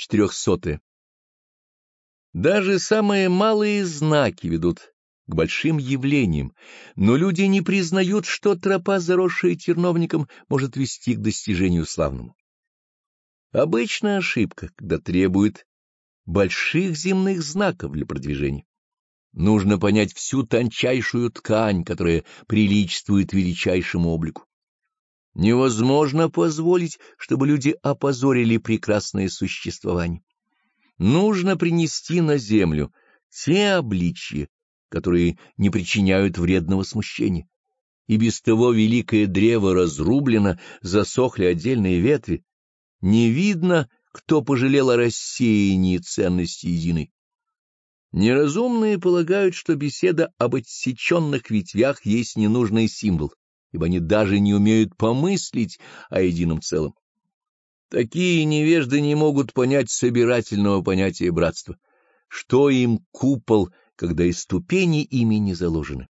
Четырехсотое. Даже самые малые знаки ведут к большим явлениям, но люди не признают, что тропа, заросшая терновником, может вести к достижению славному. Обычная ошибка, когда требует больших земных знаков для продвижения. Нужно понять всю тончайшую ткань, которая приличествует величайшему облику. Невозможно позволить, чтобы люди опозорили прекрасное существование. Нужно принести на землю те обличья, которые не причиняют вредного смущения. И без того великое древо разрублено, засохли отдельные ветви. Не видно, кто пожалел о рассеянии ценности единой. Неразумные полагают, что беседа об отсеченных ветвях есть ненужный символ, ибо они даже не умеют помыслить о едином целом. Такие невежды не могут понять собирательного понятия братства. Что им купол, когда и ступени ими не заложены?